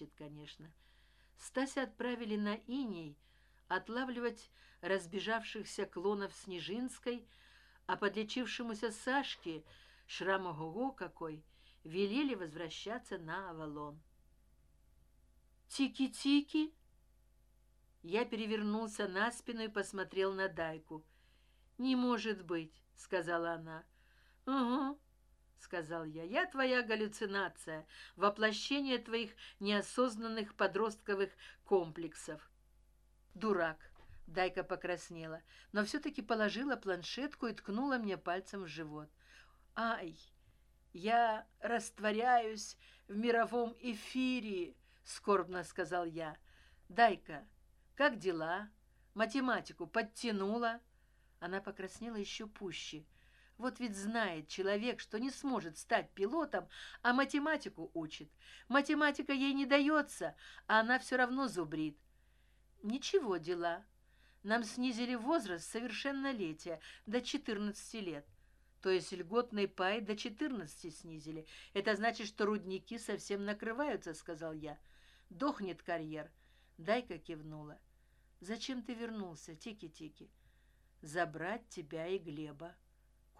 ищет конечно. Стася отправили на иней отлавливать разбежавшихся клонов снежинской а подлечившемуся сашке шрам ого какой велели возвращаться на авалон. Тики тики я перевернулся на спину и посмотрел на дайку. Не может быть сказала она. Угу сказал я. Я твоя галлюцинация воплощение твоих неосознанных подростковых комплексов дурак дайка покраснела но все таки положила планшетку и ткнула мне пальцем в живот. Ай я растворяюсь в мировом эфире скорбно сказал я. Дай-ка как дела? Математику подтянула? Она покраснела еще пуще вот ведь знает человек что не сможет стать пилотом а математику учит. Математика ей не дается а она все равно зубрит. Ничего дела. Нам снизили возраст совершеннолетия до четырнадцати лет. То есть льготный пай до четырнадцати снизили. Это значит что рудники совсем накрываются сказал я. Дохнет карьер. Дай-ка кивнула. Зачем ты вернулся? Тики тики забрать тебя и глеба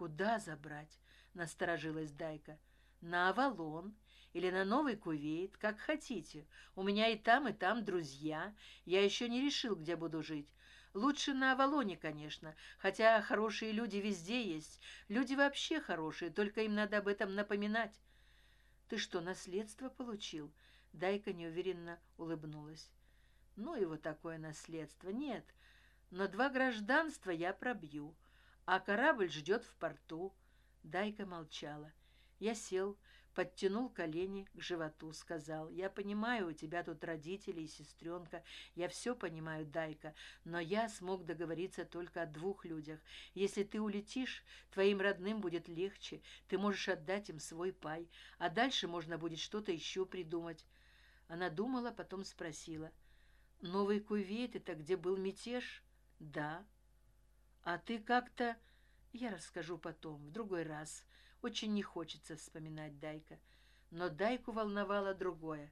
куда забрать насторожилась дайка на авалон или на новый кувейт как хотите. У меня и там и там друзья. Я еще не решил где буду жить. Лучше на авалоне конечно хотя хорошие люди везде есть. Люди вообще хорошие только им надо об этом напоминать ты что наследство получил дайка неуверенно улыбнулась ну его такое наследство. Нет но два гражданства я пробью а корабль ждет в порту. Дайка молчала. Я сел подтянул колени к животу сказал я понимаю у тебя тут родители и сестренка. Я все понимаю дайка но я смог договориться только о двух людях. Если ты улетишь твоим родным будет легче. Ты можешь отдать им свой пай. А дальше можно будет что то еще придумать она думала потом спросила новый кувейт это где был мятеж? Да а ты как то я расскажу потом в другой раз. Очень не хочется вспоминать дайка. Но дайку волновало другое.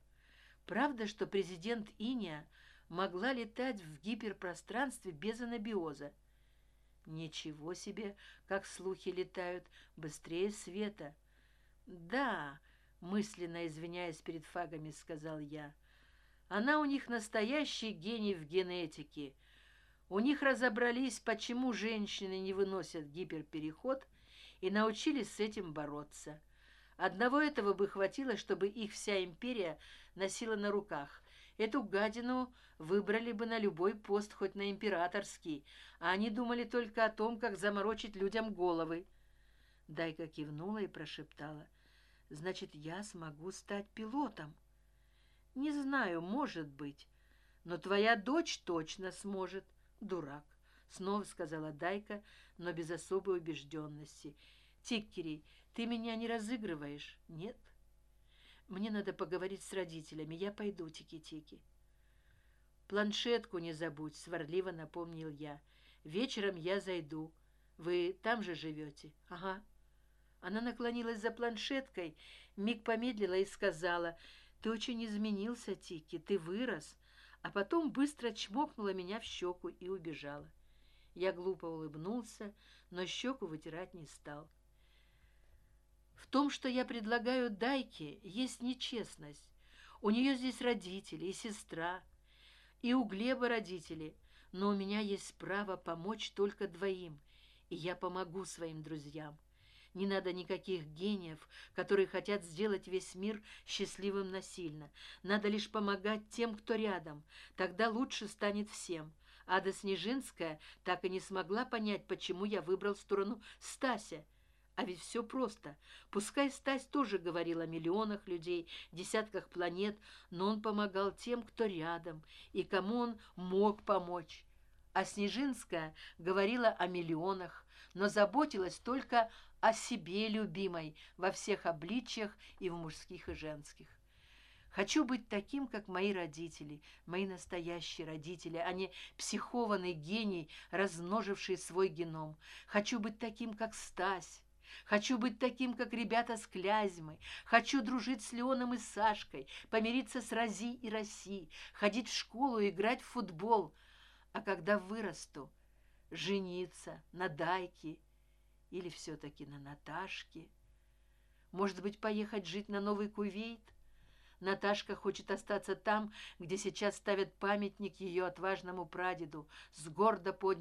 Правда что президент иния могла летать в гиперпространстве без анабиоза? Ничего себе как слухи летают. Быстрее света. Да мысленно извиняясь перед фагами сказал я. Она у них настоящий гений в генетике у них разобрались почему женщины не выносят гиперпереход и научились с этим бороться. Одного этого бы хватило чтобы их вся империя носила на руках. Эту гадину выбрали бы на любой пост хоть на императорский. А они думали только о том как заморочить людям головы. Дайка кивнула и прошептала. Значит я смогу стать пилотом? Не знаю может быть но твоя дочь точно сможет дурак снова сказала дайка но без особой убежденности. Тиккери ты меня не разыгрываешь нет? Мне надо поговорить с родителями я пойду тики тики планшетку не забудь сварливо напомнил я. Вечером я зайду. Вы там же живете? Ага. Она наклонилась за планшеткой миг помедлила и сказала ты очень изменился тики ты вырос а потом быстро чмокнула меня в щеку и убежала. Я глупо улыбнулся но щеку вытирать не стал. В том что я предлагаю дайке есть нечестность. У нее здесь родители и сестра и у глеба родители но у меня есть право помочь только двоим и я помогу своим друзьям не надо никаких гениев которые хотят сделать весь мир счастливым насильно. Надо лишь помогать тем кто рядом. Тогда лучше станет всем. Ада снежинская так и не смогла понять почему я выбрал сторону стася. А ведь все просто. Пускай стась тоже говорил о миллионах людей десятках планет но он помогал тем кто рядом и кому он мог помочь. А снежинская говорила о миллионах но заботилась только о себе любимой во всех обличьях и в мужских и женских хочу быть таким как мои родители мои настоящие родители а не психованный гений размноживший свой геном хочу быть таким как стась Хочу быть таким, как ребята с Клязьмы. Хочу дружить с Леоном и Сашкой, помириться с Рози и Роси, ходить в школу и играть в футбол. А когда вырасту, жениться на Дайке или все-таки на Наташке. Может быть, поехать жить на Новый Кувейт? Наташка хочет остаться там, где сейчас ставят памятник ее отважному прадеду с гордо поднятой